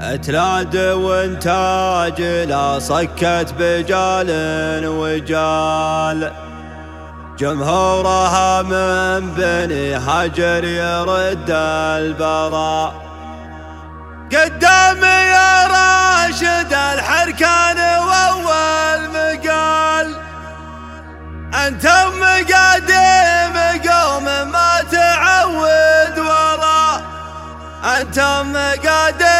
تنادي وانت لا صكت بجال وجال. جمهورها من بني حجر يرد البراء. قدام يا راشد الحركان وأول مقال. أنتم مقاديم قوم ما تعود ورا أنتم مقاديم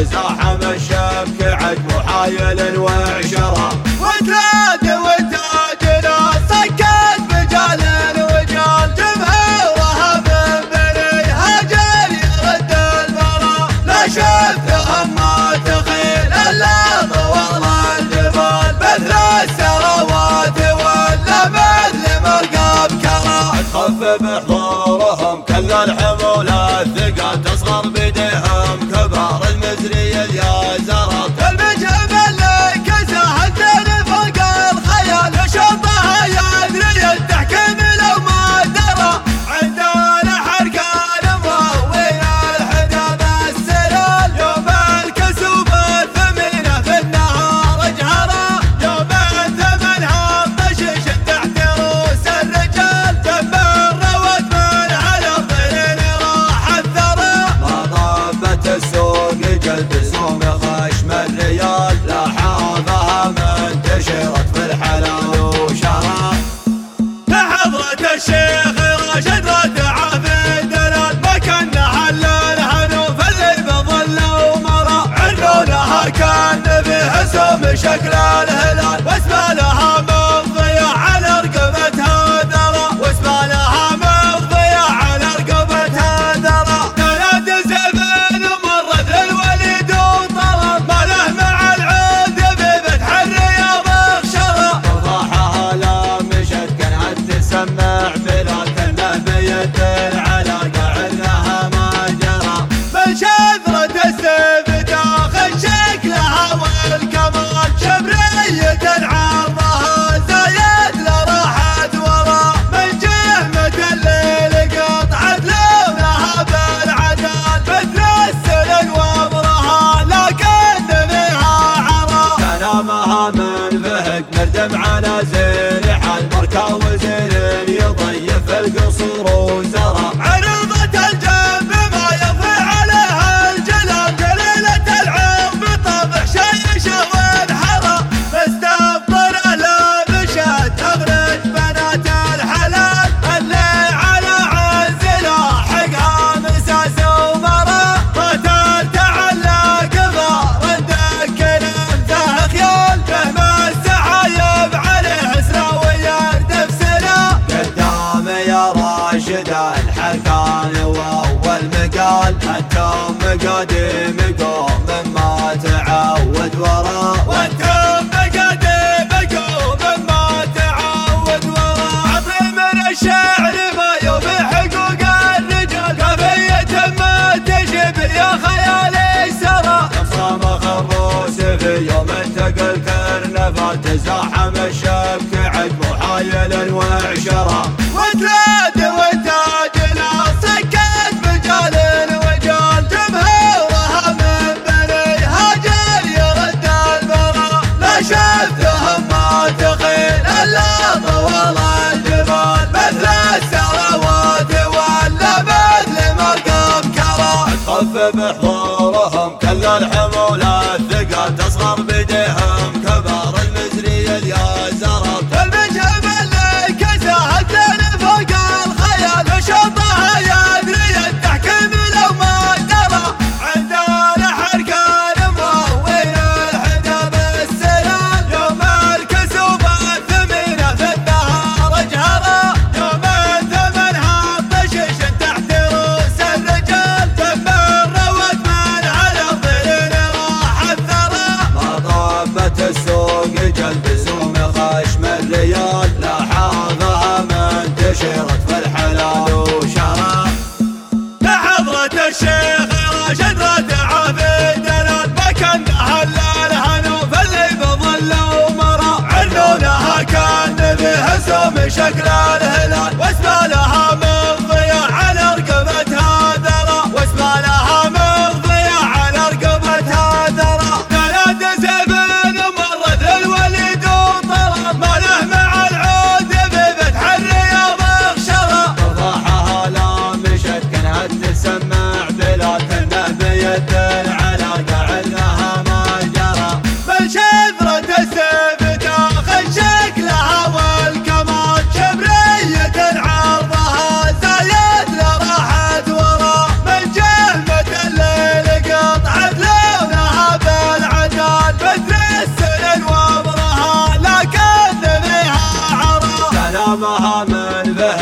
مزاحم الشبك عد محايل وعشاق دمعنا زين منشده الحركان وأول مقال. حتى مقاديم قوم ما تعود ورا والتوم مقاديم قوم ما تعود ورا عطي من الشعر ما يوفي حقوق الرجال. كفية ما تجب يا خيالي سرى. صام خروس في يوم انتقل كرنفال تزاحم الشبك عد محايلا وعشرة. خف بحضورهم كل الحمولات ثقل تصغر بدين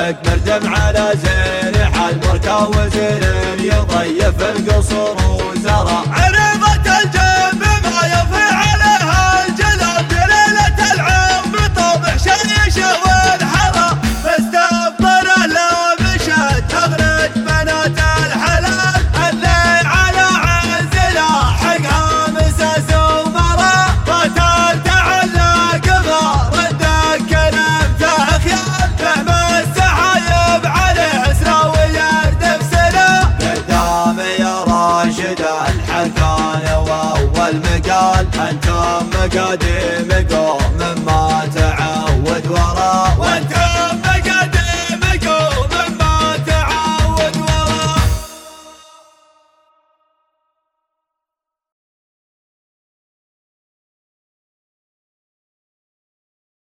مردم على زين حال مركا وزين يضيف القصر